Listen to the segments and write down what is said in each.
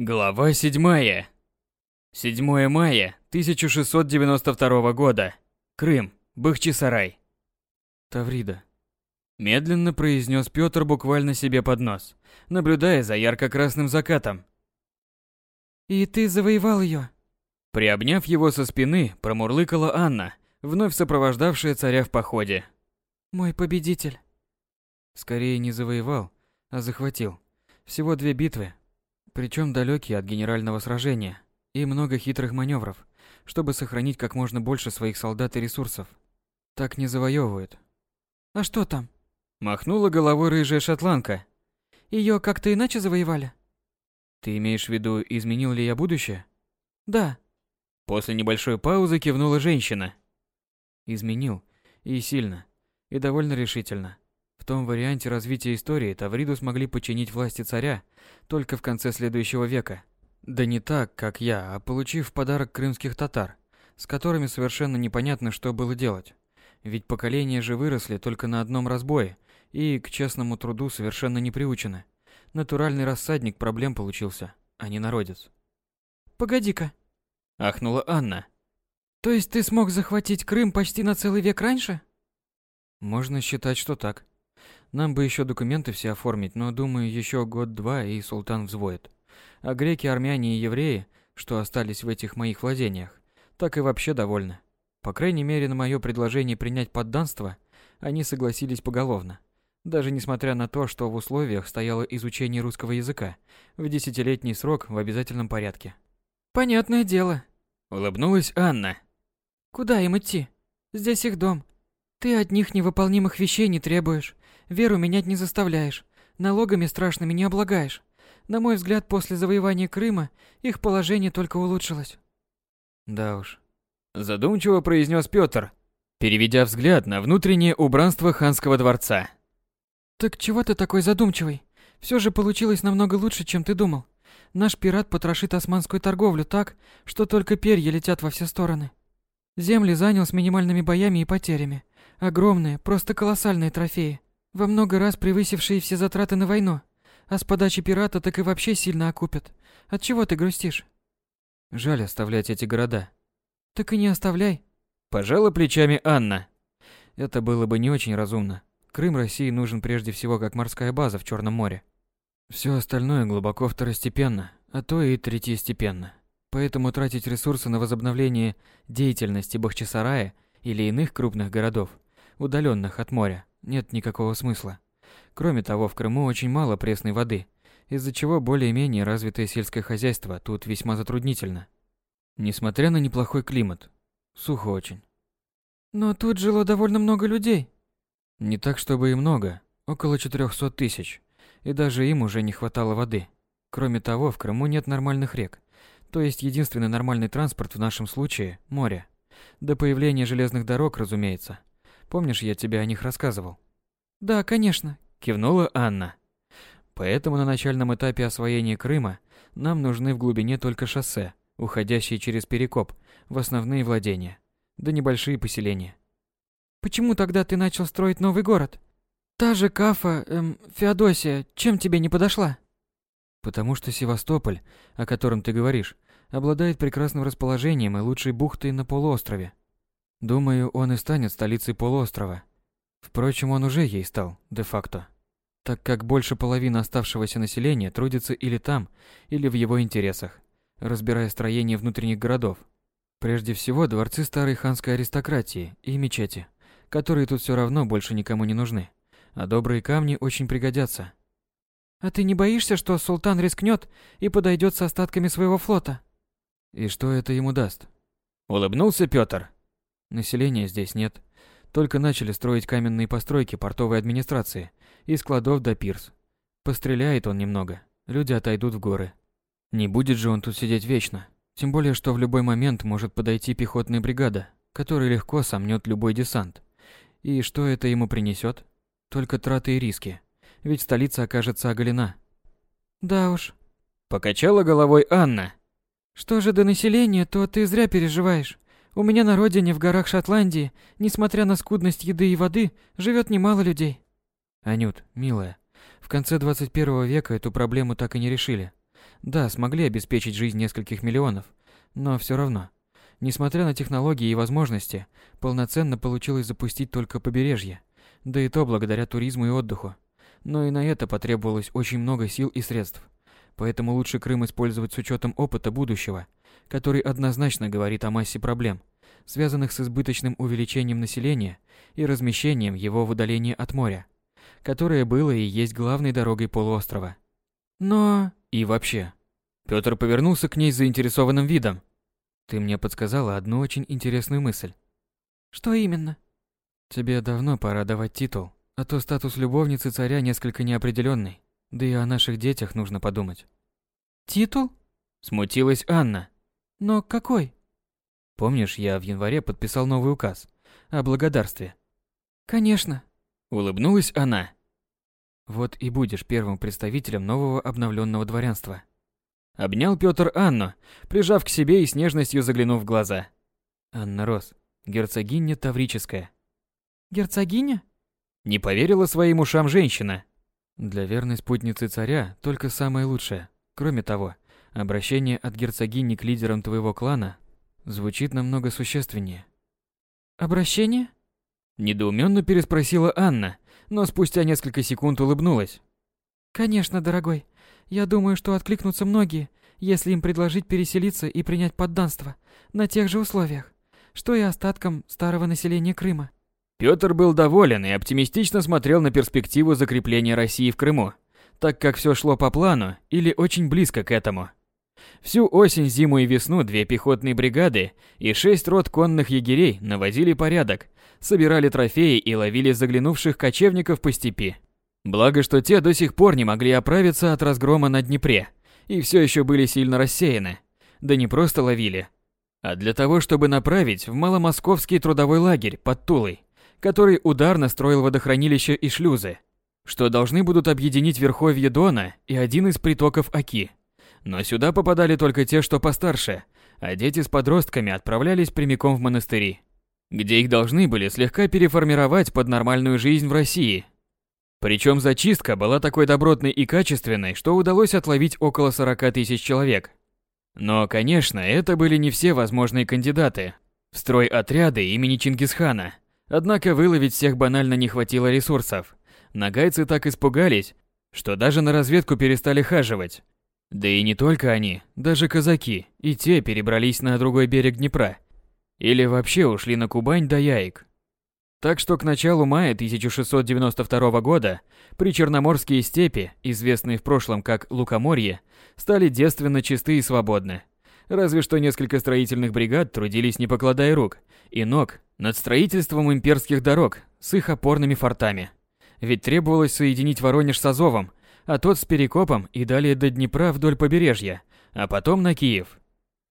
Глава 7. 7 мая 1692 года. Крым, Бахчисарай. Таврида. Медленно произнес Пётр буквально себе под нос, наблюдая за ярко-красным закатом. «И ты завоевал ее?» Приобняв его со спины, промурлыкала Анна, вновь сопровождавшая царя в походе. «Мой победитель». Скорее не завоевал, а захватил. Всего две битвы, причем далекие от генерального сражения, и много хитрых маневров, чтобы сохранить как можно больше своих солдат и ресурсов. Так не завоевывают. А что там? Махнула головой рыжая шотландка. Ее как-то иначе завоевали? Ты имеешь в виду, изменил ли я будущее? Да. После небольшой паузы кивнула женщина. Изменил. И сильно. И довольно решительно. В том варианте развития истории Тавриду смогли подчинить власти царя только в конце следующего века. Да не так, как я, а получив подарок крымских татар, с которыми совершенно непонятно, что было делать. Ведь поколения же выросли только на одном разбое и к честному труду совершенно не приучены. Натуральный рассадник проблем получился, а не народец. Погоди-ка. Ахнула Анна. То есть ты смог захватить Крым почти на целый век раньше? Можно считать, что так. Нам бы еще документы все оформить, но, думаю, еще год-два и султан взвоет. А греки, армяне и евреи, что остались в этих моих владениях, так и вообще довольны. По крайней мере, на мое предложение принять подданство, они согласились поголовно. Даже несмотря на то, что в условиях стояло изучение русского языка в десятилетний срок в обязательном порядке. Понятное дело. Улыбнулась Анна. Куда им идти? Здесь их дом. Ты от них невыполнимых вещей не требуешь. Веру менять не заставляешь, налогами страшными не облагаешь. На мой взгляд, после завоевания Крыма их положение только улучшилось. Да уж. Задумчиво произнес Пётр, переведя взгляд на внутреннее убранство ханского дворца. Так чего ты такой задумчивый? Все же получилось намного лучше, чем ты думал. Наш пират потрошит османскую торговлю так, что только перья летят во все стороны. Земли занял с минимальными боями и потерями. Огромные, просто колоссальные трофеи во много раз превысившие все затраты на войну. А с подачи пирата так и вообще сильно окупят. От чего ты грустишь? Жаль оставлять эти города. Так и не оставляй. Пожала плечами Анна. Это было бы не очень разумно. Крым России нужен прежде всего как морская база в Черном море. Все остальное глубоко второстепенно, а то и третьестепенно. Поэтому тратить ресурсы на возобновление деятельности Бахчисарая или иных крупных городов, удаленных от моря, нет никакого смысла. Кроме того, в Крыму очень мало пресной воды, из-за чего более-менее развитое сельское хозяйство тут весьма затруднительно. Несмотря на неплохой климат. Сухо очень. Но тут жило довольно много людей. Не так, чтобы и много. Около 400 тысяч. И даже им уже не хватало воды. Кроме того, в Крыму нет нормальных рек. То есть единственный нормальный транспорт в нашем случае – море. До появления железных дорог, разумеется. Помнишь, я тебе о них рассказывал? Да, конечно, кивнула Анна. Поэтому на начальном этапе освоения Крыма нам нужны в глубине только шоссе, уходящие через Перекоп в основные владения, да небольшие поселения. Почему тогда ты начал строить новый город? Та же Кафа, эм, Феодосия, чем тебе не подошла? Потому что Севастополь, о котором ты говоришь, обладает прекрасным расположением и лучшей бухтой на полуострове. Думаю, он и станет столицей полуострова. Впрочем, он уже ей стал, де-факто. Так как больше половины оставшегося населения трудится или там, или в его интересах, разбирая строение внутренних городов. Прежде всего, дворцы старой ханской аристократии и мечети, которые тут все равно больше никому не нужны. А добрые камни очень пригодятся. А ты не боишься, что султан рискнет и подойдет с остатками своего флота? И что это ему даст? Улыбнулся Петр. Населения здесь нет. Только начали строить каменные постройки портовой администрации и складов до пирс. Постреляет он немного, люди отойдут в горы. Не будет же он тут сидеть вечно. Тем более, что в любой момент может подойти пехотная бригада, которая легко сомнет любой десант. И что это ему принесет? Только траты и риски. Ведь столица окажется оголена. Да уж. Покачала головой Анна. Что же до населения, то ты зря переживаешь. У меня на родине, в горах Шотландии, несмотря на скудность еды и воды, живет немало людей. Анют, милая, в конце 21 века эту проблему так и не решили. Да, смогли обеспечить жизнь нескольких миллионов, но все равно. Несмотря на технологии и возможности, полноценно получилось запустить только побережье, да и то благодаря туризму и отдыху. Но и на это потребовалось очень много сил и средств. Поэтому лучше Крым использовать с учетом опыта будущего, который однозначно говорит о массе проблем, связанных с избыточным увеличением населения и размещением его в удалении от моря, которое было и есть главной дорогой полуострова. Но... И вообще. Пётр повернулся к ней с заинтересованным видом. Ты мне подсказала одну очень интересную мысль. Что именно? Тебе давно пора давать титул, а то статус любовницы царя несколько неопределенный. Да и о наших детях нужно подумать. Титул? Смутилась Анна. Но какой? Помнишь, я в январе подписал новый указ о благодарстве? Конечно. Улыбнулась она. Вот и будешь первым представителем нового обновленного дворянства. Обнял Пётр Анну, прижав к себе и с нежностью заглянув в глаза. Анна Рос, герцогиня Таврическая. Герцогиня? Не поверила своим ушам женщина. Для верной спутницы царя только самое лучшее. Кроме того, обращение от герцогини к лидерам твоего клана звучит намного существеннее. Обращение? Недоуменно переспросила Анна, но спустя несколько секунд улыбнулась. Конечно, дорогой. Я думаю, что откликнутся многие, если им предложить переселиться и принять подданство на тех же условиях, что и остаткам старого населения Крыма. Пётр был доволен и оптимистично смотрел на перспективу закрепления России в Крыму, так как все шло по плану или очень близко к этому. Всю осень, зиму и весну две пехотные бригады и шесть рот конных егерей наводили порядок, собирали трофеи и ловили заглянувших кочевников по степи. Благо, что те до сих пор не могли оправиться от разгрома на Днепре и все еще были сильно рассеяны. Да не просто ловили, а для того, чтобы направить в маломосковский трудовой лагерь под Тулой, который ударно строил водохранилища и шлюзы, что должны будут объединить верховье Дона и один из притоков Оки. Но сюда попадали только те, что постарше, а дети с подростками отправлялись прямиком в монастыри, где их должны были слегка переформировать под нормальную жизнь в России – причем зачистка была такой добротной и качественной, что удалось отловить около 40 тысяч человек. Но, конечно, это были не все возможные кандидаты в строй отряды имени Чингисхана. Однако выловить всех банально не хватило ресурсов. Нагайцы так испугались, что даже на разведку перестали хаживать. Да и не только они, даже казаки, и те перебрались на другой берег Днепра. Или вообще ушли на Кубань до Яик. Так что к началу мая 1692 года при Черноморские степи, известные в прошлом как Лукоморье, стали девственно чисты и свободны. Разве что несколько строительных бригад трудились не покладая рук и ног над строительством имперских дорог с их опорными фортами. Ведь требовалось соединить Воронеж с Азовом, а тот с Перекопом и далее до Днепра вдоль побережья, а потом на Киев.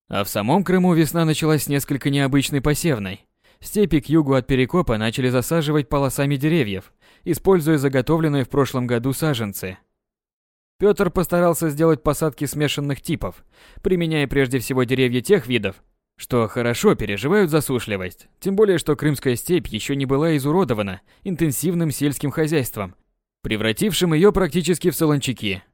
А в самом Крыму весна началась несколько необычной посевной. Степи к югу от Перекопа начали засаживать полосами деревьев, используя заготовленные в прошлом году саженцы. Пётр постарался сделать посадки смешанных типов, применяя прежде всего деревья тех видов, что хорошо переживают засушливость, тем более что Крымская степь еще не была изуродована интенсивным сельским хозяйством, превратившим ее практически в солончаки –